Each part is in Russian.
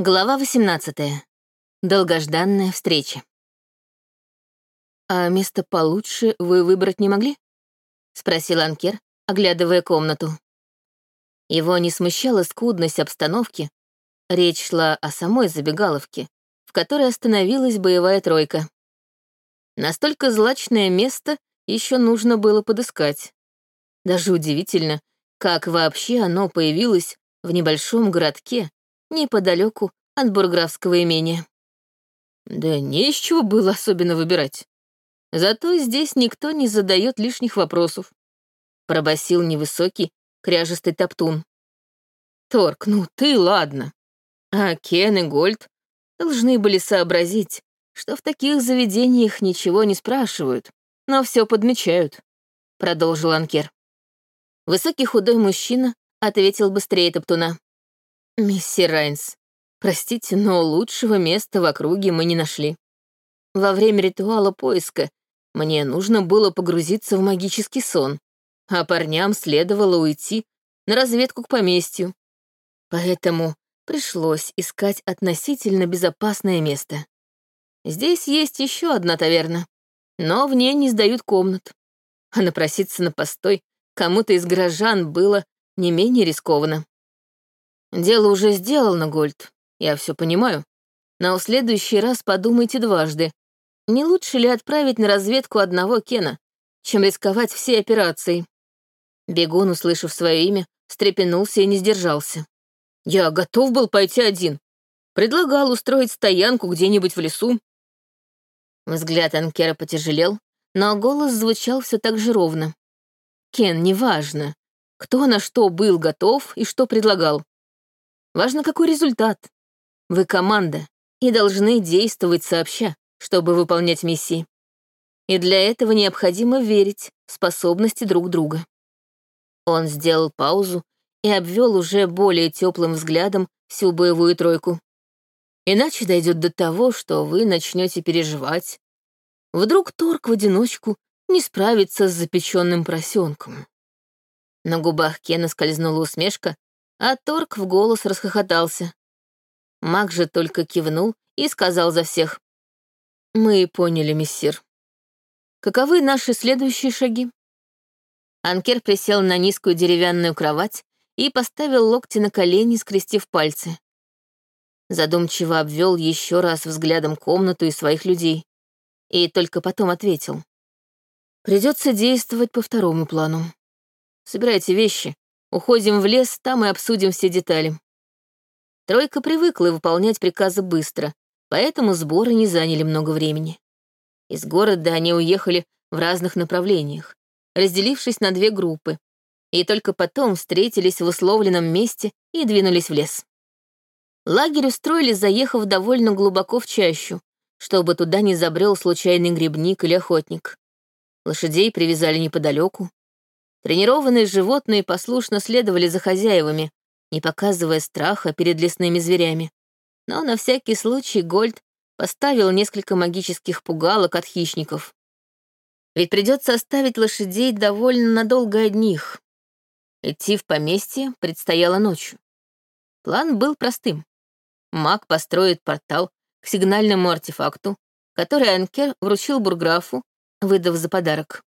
Глава 18. Долгожданная встреча. «А место получше вы выбрать не могли?» — спросил Анкер, оглядывая комнату. Его не смущала скудность обстановки. Речь шла о самой забегаловке, в которой остановилась боевая тройка. Настолько злачное место еще нужно было подыскать. Даже удивительно, как вообще оно появилось в небольшом городке, неподалеку от бурграфского имения. Да не из чего было особенно выбирать. Зато здесь никто не задает лишних вопросов. Пробасил невысокий, кряжестый топтун. Торг, ну ты ладно. А Кен и Гольд должны были сообразить, что в таких заведениях ничего не спрашивают, но все подмечают, продолжил Анкер. Высокий худой мужчина ответил быстрее топтуна. «Миссис Райнс, простите, но лучшего места в округе мы не нашли. Во время ритуала поиска мне нужно было погрузиться в магический сон, а парням следовало уйти на разведку к поместью. Поэтому пришлось искать относительно безопасное место. Здесь есть еще одна таверна, но в ней не сдают комнат. А напроситься на постой кому-то из горожан было не менее рискованно. Дело уже сделано, Гольд, я все понимаю. Но в следующий раз подумайте дважды. Не лучше ли отправить на разведку одного Кена, чем рисковать всей операцией? Бегун, услышав свое имя, встрепенулся и не сдержался. Я готов был пойти один. Предлагал устроить стоянку где-нибудь в лесу. Взгляд Анкера потяжелел, но голос звучал все так же ровно. Кен, неважно, кто на что был готов и что предлагал. Важно, какой результат. Вы команда и должны действовать сообща, чтобы выполнять миссии. И для этого необходимо верить в способности друг друга. Он сделал паузу и обвел уже более теплым взглядом всю боевую тройку. Иначе дойдет до того, что вы начнете переживать. Вдруг торг в одиночку не справится с запеченным поросенком. На губах Кена скользнула усмешка, а Торг в голос расхохотался. Маг же только кивнул и сказал за всех. «Мы поняли, мессир. Каковы наши следующие шаги?» Анкер присел на низкую деревянную кровать и поставил локти на колени, скрестив пальцы. Задумчиво обвел еще раз взглядом комнату и своих людей. И только потом ответил. «Придется действовать по второму плану. Собирайте вещи, Уходим в лес, там и обсудим все детали. Тройка привыкла выполнять приказы быстро, поэтому сборы не заняли много времени. Из города они уехали в разных направлениях, разделившись на две группы, и только потом встретились в условленном месте и двинулись в лес. Лагерь устроили, заехав довольно глубоко в чащу, чтобы туда не забрел случайный грибник или охотник. Лошадей привязали неподалеку, Тренированные животные послушно следовали за хозяевами, не показывая страха перед лесными зверями. Но на всякий случай Гольд поставил несколько магических пугалок от хищников. Ведь придется оставить лошадей довольно надолго одних. Идти в поместье предстояло ночью. План был простым. Маг построит портал к сигнальному артефакту, который Анкер вручил бурграфу, выдав за подарок.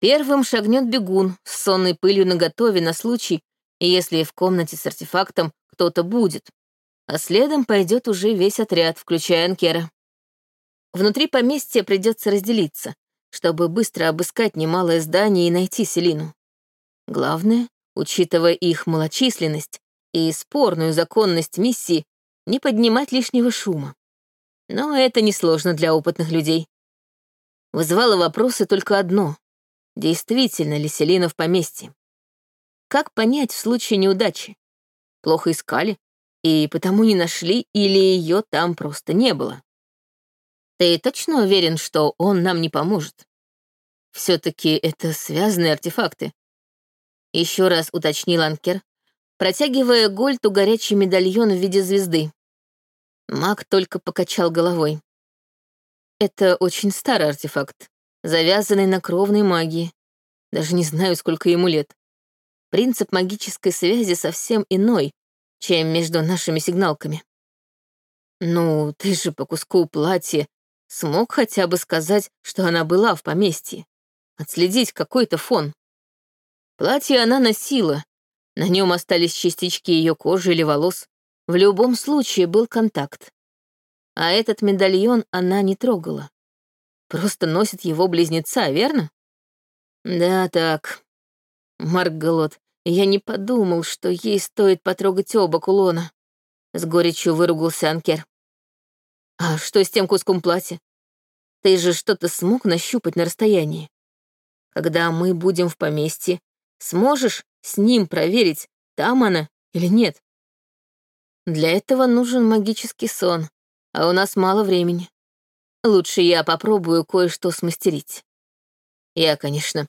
Первым шагнет бегун с сонной пылью наготове на случай, если в комнате с артефактом кто-то будет, а следом пойдет уже весь отряд, включая Анкера. Внутри поместья придется разделиться, чтобы быстро обыскать немалое здание и найти Селину. Главное, учитывая их малочисленность и спорную законность миссии, не поднимать лишнего шума. Но это несложно для опытных людей. Вызывало вопросы только одно действительно ли Селина в поместье. Как понять в случае неудачи? Плохо искали, и потому не нашли, или ее там просто не было? Ты точно уверен, что он нам не поможет? Все-таки это связанные артефакты. Еще раз уточнил Анкер, протягивая Гольту горячий медальон в виде звезды. Маг только покачал головой. Это очень старый артефакт завязанный на кровной магии. Даже не знаю, сколько ему лет. Принцип магической связи совсем иной, чем между нашими сигналками. Ну, ты же по куску платья смог хотя бы сказать, что она была в поместье. Отследить какой-то фон. Платье она носила, на нем остались частички ее кожи или волос. В любом случае был контакт. А этот медальон она не трогала. Просто носит его близнеца, верно? Да, так. Марк Голод, я не подумал, что ей стоит потрогать оба кулона. С горечью выругался Анкер. А что с тем куском платья? Ты же что-то смог нащупать на расстоянии. Когда мы будем в поместье, сможешь с ним проверить, там она или нет? Для этого нужен магический сон, а у нас мало времени. Лучше я попробую кое-что смастерить. Я, конечно,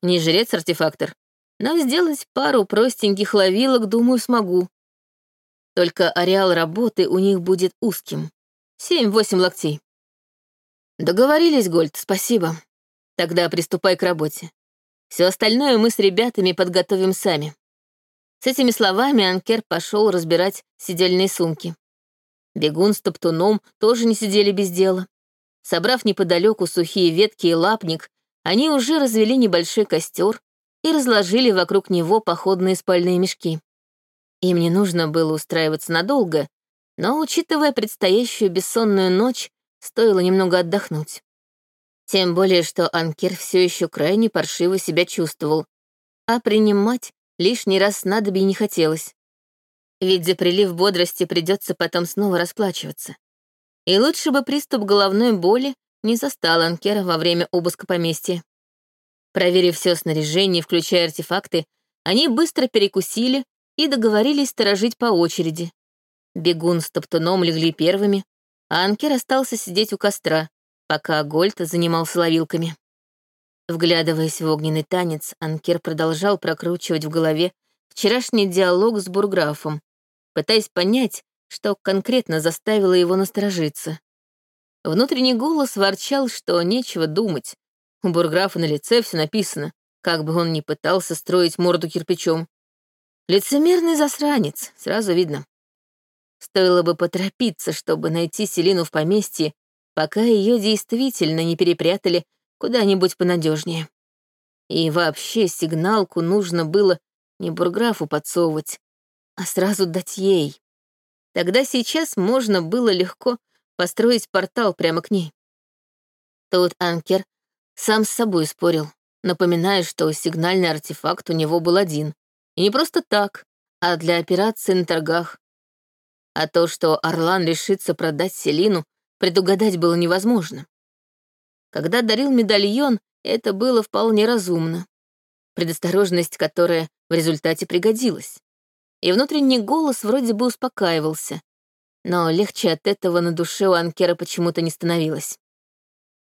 не жрец-артефактор, но сделать пару простеньких ловилок, думаю, смогу. Только ареал работы у них будет узким. Семь-восемь локтей. Договорились, Гольд, спасибо. Тогда приступай к работе. Все остальное мы с ребятами подготовим сами. С этими словами Анкер пошел разбирать сидельные сумки. Бегун с топтуном тоже не сидели без дела. Собрав неподалеку сухие ветки и лапник, они уже развели небольшой костер и разложили вокруг него походные спальные мешки. Им не нужно было устраиваться надолго, но, учитывая предстоящую бессонную ночь, стоило немного отдохнуть. Тем более, что Анкер все еще крайне паршиво себя чувствовал, а принимать лишний раз снадобий не хотелось. Ведь за прилив бодрости придется потом снова расплачиваться. И лучше бы приступ головной боли не застал Анкера во время обыска поместья. Проверив все снаряжение, включая артефакты, они быстро перекусили и договорились сторожить по очереди. Бегун с топтуном легли первыми, а Анкер остался сидеть у костра, пока Гольд занимался ловилками. Вглядываясь в огненный танец, Анкер продолжал прокручивать в голове вчерашний диалог с бурграфом, пытаясь понять, что конкретно заставило его насторожиться. Внутренний голос ворчал, что нечего думать. У бурграфа на лице все написано, как бы он ни пытался строить морду кирпичом. Лицемерный засранец, сразу видно. Стоило бы поторопиться, чтобы найти Селину в поместье, пока ее действительно не перепрятали куда-нибудь понадежнее. И вообще сигналку нужно было не бурграфу подсовывать, а сразу дать ей. Тогда сейчас можно было легко построить портал прямо к ней. Тут Анкер сам с собой спорил, напоминая, что сигнальный артефакт у него был один. И не просто так, а для операции на торгах. А то, что Орлан решится продать Селину, предугадать было невозможно. Когда дарил медальон, это было вполне разумно. Предосторожность, которая в результате пригодилась. И внутренний голос вроде бы успокаивался, но легче от этого на душе у Анкера почему-то не становилось.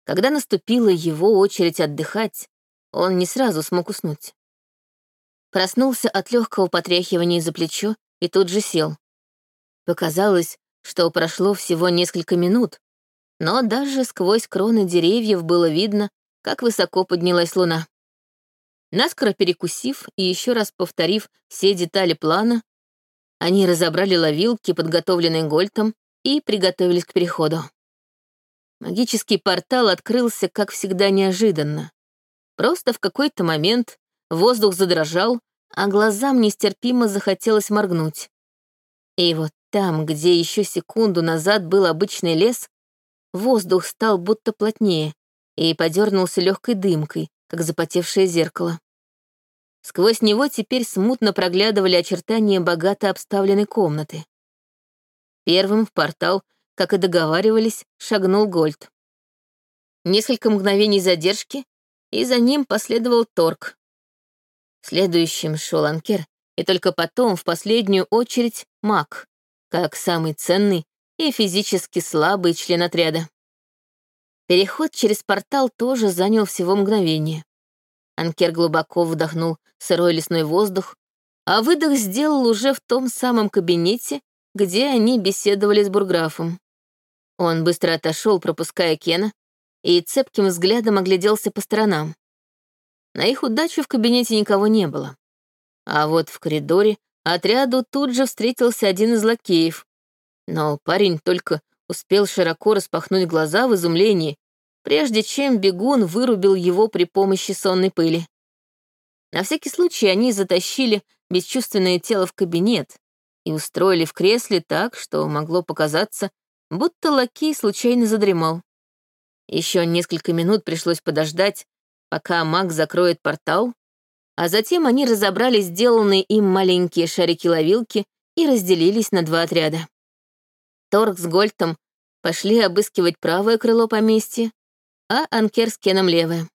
Когда наступила его очередь отдыхать, он не сразу смог уснуть. Проснулся от легкого потряхивания за плечо и тут же сел. Показалось, что прошло всего несколько минут, но даже сквозь кроны деревьев было видно, как высоко поднялась луна. Наскоро перекусив и еще раз повторив все детали плана, они разобрали ловилки, подготовленные Гольтом, и приготовились к переходу. Магический портал открылся, как всегда, неожиданно. Просто в какой-то момент воздух задрожал, а глазам нестерпимо захотелось моргнуть. И вот там, где еще секунду назад был обычный лес, воздух стал будто плотнее и подернулся легкой дымкой, как запотевшее зеркало. Сквозь него теперь смутно проглядывали очертания богато обставленной комнаты. Первым в портал, как и договаривались, шагнул Гольд. Несколько мгновений задержки, и за ним последовал торг. Следующим шел Анкер, и только потом, в последнюю очередь, маг как самый ценный и физически слабый член отряда. Переход через портал тоже занял всего мгновение. Анкер глубоко вдохнул сырой лесной воздух, а выдох сделал уже в том самом кабинете, где они беседовали с бурграфом. Он быстро отошел, пропуская Кена, и цепким взглядом огляделся по сторонам. На их удачу в кабинете никого не было. А вот в коридоре Отряду тут же встретился один из лакеев. Но парень только успел широко распахнуть глаза в изумлении, прежде чем бегун вырубил его при помощи сонной пыли. На всякий случай они затащили бесчувственное тело в кабинет и устроили в кресле так, что могло показаться, будто лакей случайно задремал. Еще несколько минут пришлось подождать, пока маг закроет портал, а затем они разобрали сделанные им маленькие шарики-ловилки и разделились на два отряда. Торг с Гольтом пошли обыскивать правое крыло поместья, а Анкер с Кеном левое.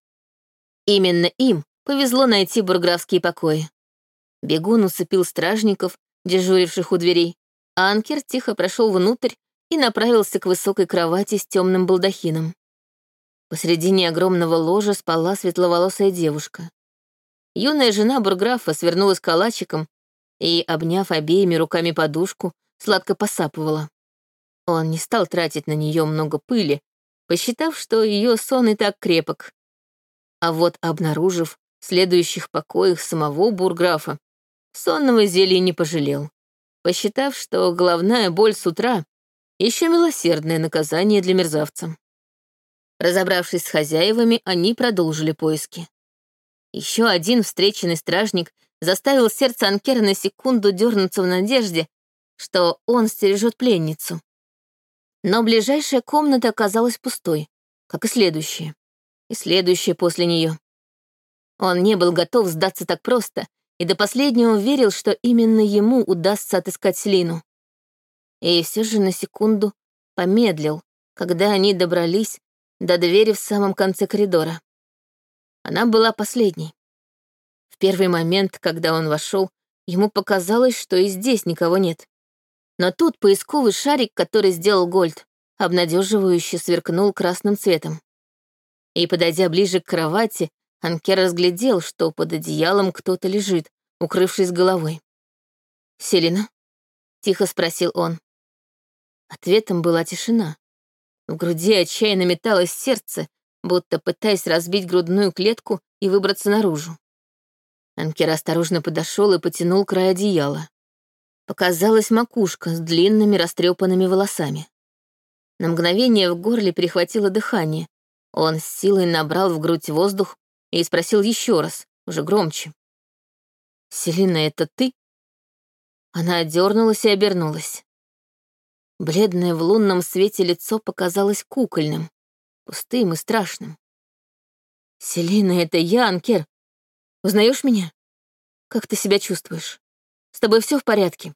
Именно им повезло найти бурграфские покои. Бегун усыпил стражников, дежуривших у дверей, а Анкер тихо прошел внутрь и направился к высокой кровати с темным балдахином. Посредине огромного ложа спала светловолосая девушка. Юная жена бурграфа свернулась калачиком и, обняв обеими руками подушку, сладко посапывала. Он не стал тратить на нее много пыли, посчитав, что ее сон и так крепок. А вот обнаружив в следующих покоях самого бурграфа, сонного зелья не пожалел, посчитав, что головная боль с утра — еще милосердное наказание для мерзавца. Разобравшись с хозяевами, они продолжили поиски. Еще один встреченный стражник заставил сердце Анкера на секунду дернуться в надежде, что он стережет пленницу. Но ближайшая комната оказалась пустой, как и следующая, и следующая после нее. Он не был готов сдаться так просто и до последнего верил, что именно ему удастся отыскать Селину. И все же на секунду помедлил, когда они добрались до двери в самом конце коридора. Она была последней. В первый момент, когда он вошел, ему показалось, что и здесь никого нет. Но тут поисковый шарик, который сделал Гольд, обнадеживающе сверкнул красным цветом. И, подойдя ближе к кровати, Анкер разглядел, что под одеялом кто-то лежит, укрывшись головой. «Селина?» — тихо спросил он. Ответом была тишина. В груди отчаянно металось сердце, будто пытаясь разбить грудную клетку и выбраться наружу. Анкер осторожно подошел и потянул край одеяла. Показалась макушка с длинными растрепанными волосами. На мгновение в горле перехватило дыхание. Он с силой набрал в грудь воздух и спросил еще раз, уже громче. «Селина, это ты?» Она дернулась и обернулась. Бледное в лунном свете лицо показалось кукольным, пустым и страшным. «Селина, это я, Анкер. Узнаешь меня? Как ты себя чувствуешь? С тобой все в порядке?»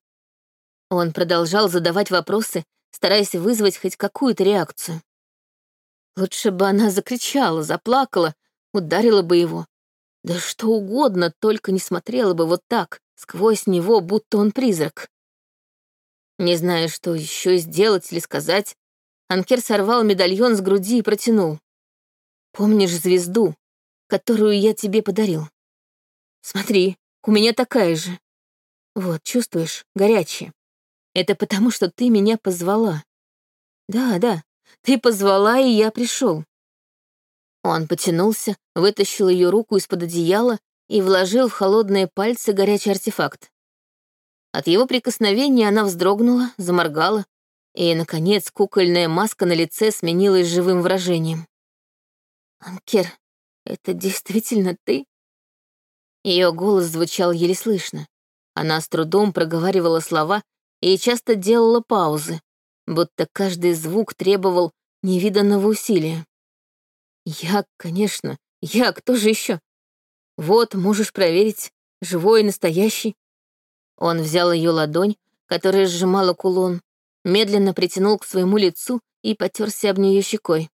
Он продолжал задавать вопросы, стараясь вызвать хоть какую-то реакцию. Лучше бы она закричала, заплакала, ударила бы его. Да что угодно, только не смотрела бы вот так, сквозь него, будто он призрак. Не зная, что еще сделать или сказать, Анкер сорвал медальон с груди и протянул. «Помнишь звезду, которую я тебе подарил? Смотри, у меня такая же. Вот, чувствуешь, горячая. Это потому, что ты меня позвала. Да, да, ты позвала, и я пришел. Он потянулся, вытащил ее руку из-под одеяла и вложил в холодные пальцы горячий артефакт. От его прикосновения она вздрогнула, заморгала, и, наконец, кукольная маска на лице сменилась живым выражением. «Анкер, это действительно ты?» Ее голос звучал еле слышно. Она с трудом проговаривала слова и часто делала паузы, будто каждый звук требовал невиданного усилия. «Я, конечно, я, кто же еще? Вот, можешь проверить, живой и настоящий». Он взял ее ладонь, которая сжимала кулон, медленно притянул к своему лицу и потерся об нее щекой.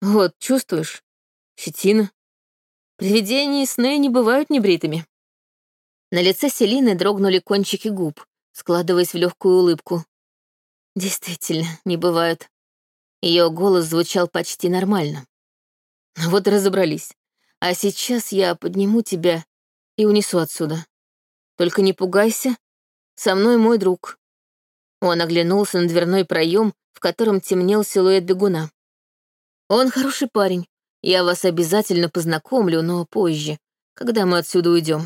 «Вот, чувствуешь? Щетина. Привидения и сны не бывают небритыми». На лице Селины дрогнули кончики губ, складываясь в легкую улыбку. «Действительно, не бывают». Ее голос звучал почти нормально. «Вот и разобрались. А сейчас я подниму тебя и унесу отсюда. Только не пугайся, со мной мой друг. Он оглянулся на дверной проем, в котором темнел силуэт бегуна. «Он хороший парень. Я вас обязательно познакомлю, но позже, когда мы отсюда уйдем».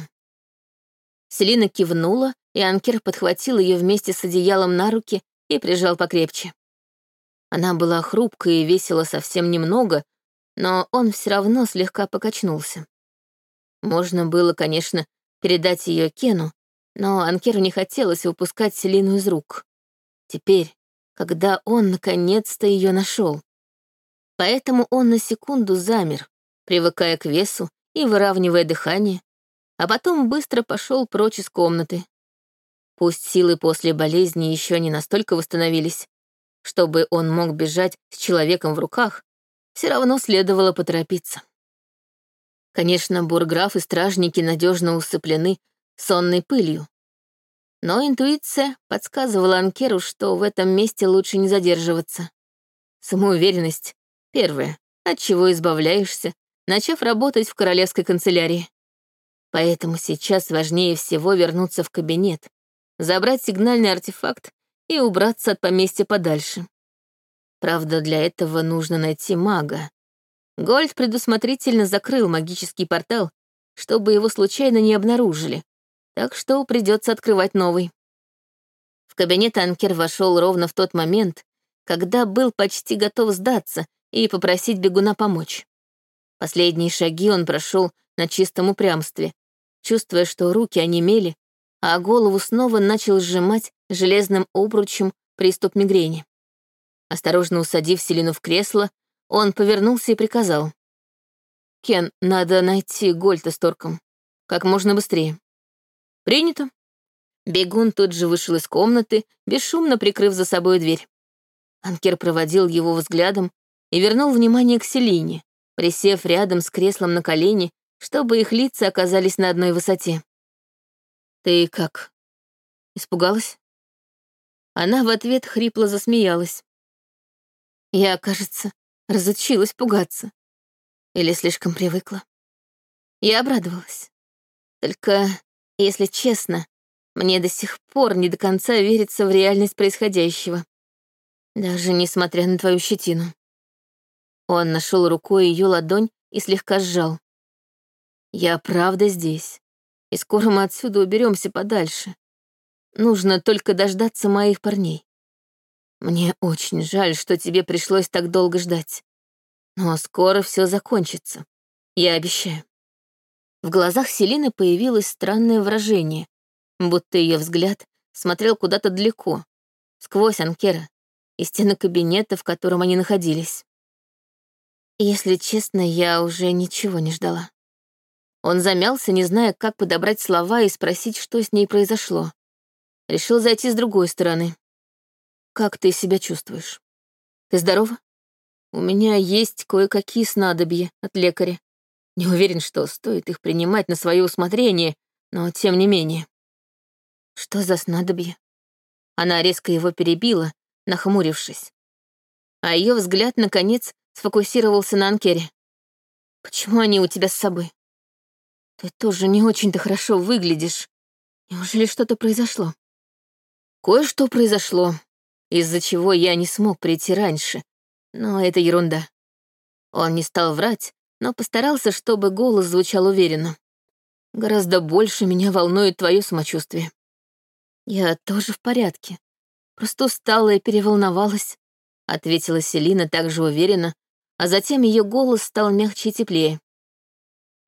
Селина кивнула, и Анкер подхватил ее вместе с одеялом на руки и прижал покрепче. Она была хрупкая и весила совсем немного, но он все равно слегка покачнулся. Можно было, конечно, передать ее Кену, но Анкеру не хотелось выпускать Селину из рук. Теперь, когда он наконец-то ее нашел. Поэтому он на секунду замер, привыкая к весу и выравнивая дыхание, а потом быстро пошел прочь из комнаты. Пусть силы после болезни еще не настолько восстановились, чтобы он мог бежать с человеком в руках, все равно следовало поторопиться. Конечно, бурграф и стражники надежно усыплены сонной пылью. Но интуиция подсказывала Анкеру, что в этом месте лучше не задерживаться. Самоуверенность — первое, от чего избавляешься, начав работать в королевской канцелярии. Поэтому сейчас важнее всего вернуться в кабинет, забрать сигнальный артефакт и убраться от поместья подальше. Правда, для этого нужно найти мага. Гольд предусмотрительно закрыл магический портал, чтобы его случайно не обнаружили, так что придется открывать новый. В кабинет Анкер вошел ровно в тот момент, когда был почти готов сдаться и попросить бегуна помочь. Последние шаги он прошел на чистом упрямстве, чувствуя, что руки онемели, а голову снова начал сжимать железным обручем приступ мигрени. Осторожно усадив Селину в кресло, он повернулся и приказал. «Кен, надо найти Гольта с Торком. Как можно быстрее». «Принято». Бегун тут же вышел из комнаты, бесшумно прикрыв за собой дверь. Анкер проводил его взглядом и вернул внимание к Селине, присев рядом с креслом на колени, чтобы их лица оказались на одной высоте. «Ты как? Испугалась?» Она в ответ хрипло засмеялась. Я, кажется, разучилась пугаться. Или слишком привыкла. Я обрадовалась. Только, если честно, мне до сих пор не до конца верится в реальность происходящего. Даже несмотря на твою щетину. Он нашел рукой ее ладонь и слегка сжал. Я правда здесь и скоро мы отсюда уберемся подальше. Нужно только дождаться моих парней. Мне очень жаль, что тебе пришлось так долго ждать. Но скоро все закончится. Я обещаю. В глазах Селины появилось странное выражение, будто ее взгляд смотрел куда-то далеко, сквозь Анкера и стены кабинета, в котором они находились. Если честно, я уже ничего не ждала. Он замялся, не зная, как подобрать слова и спросить, что с ней произошло. Решил зайти с другой стороны. «Как ты себя чувствуешь? Ты здорова? У меня есть кое-какие снадобья от лекаря. Не уверен, что стоит их принимать на свое усмотрение, но тем не менее». «Что за снадобье?» Она резко его перебила, нахмурившись. А ее взгляд, наконец, сфокусировался на Анкере. «Почему они у тебя с собой?» Ты тоже не очень-то хорошо выглядишь. Неужели что-то произошло? Кое-что произошло, из-за чего я не смог прийти раньше. Но это ерунда. Он не стал врать, но постарался, чтобы голос звучал уверенно. Гораздо больше меня волнует твое самочувствие. Я тоже в порядке. Просто устала и переволновалась, ответила Селина также уверенно, а затем ее голос стал мягче и теплее.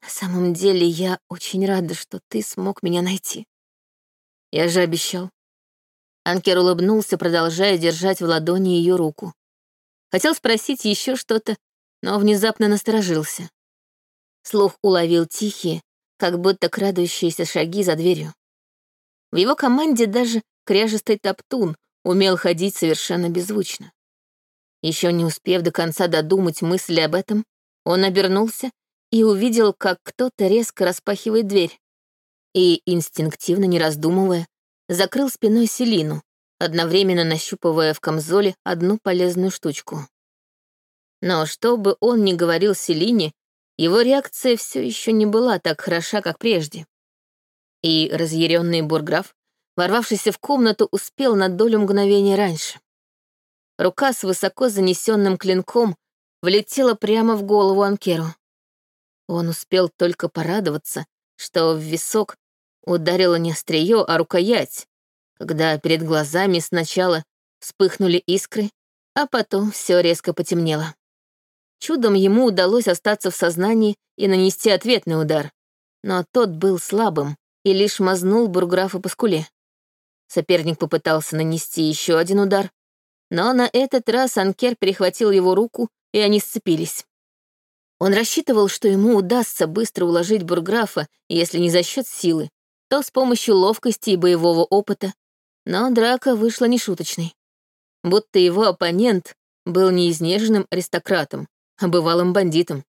На самом деле я очень рада, что ты смог меня найти. Я же обещал. Анкер улыбнулся, продолжая держать в ладони ее руку. Хотел спросить еще что-то, но внезапно насторожился. Слух уловил тихие, как будто крадущиеся шаги за дверью. В его команде даже кряжестый топтун умел ходить совершенно беззвучно. Еще не успев до конца додумать мысли об этом, он обернулся и увидел, как кто-то резко распахивает дверь. И, инстинктивно не раздумывая, закрыл спиной Селину, одновременно нащупывая в камзоле одну полезную штучку. Но что бы он ни говорил Селине, его реакция все еще не была так хороша, как прежде. И разъяренный бурграф, ворвавшийся в комнату, успел на долю мгновения раньше. Рука с высоко занесенным клинком влетела прямо в голову Анкеру. Он успел только порадоваться, что в висок ударило не острие, а рукоять, когда перед глазами сначала Вспыхнули искры, а потом все резко потемнело. Чудом ему удалось остаться в сознании и нанести ответный удар, но тот был слабым и лишь мазнул бурграфа по скуле. Соперник попытался нанести еще один удар, но на этот раз Анкер перехватил его руку, и они сцепились. Он рассчитывал, что ему удастся быстро уложить бурграфа, если не за счет силы, то с помощью ловкости и боевого опыта, но драка вышла нешуточной. Будто его оппонент был не изнеженным аристократом, а бывалым бандитом.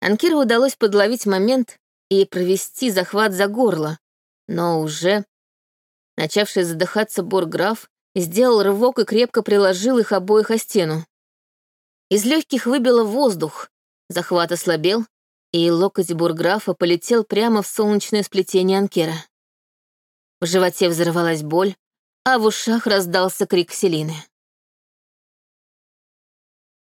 Анкиру удалось подловить момент и провести захват за горло, но уже... Начавший задыхаться бурграф сделал рывок и крепко приложил их обоих о стену. Из легких выбило воздух, захват ослабел, и локоть бурграфа полетел прямо в солнечное сплетение анкера. В животе взорвалась боль, а в ушах раздался крик Селины.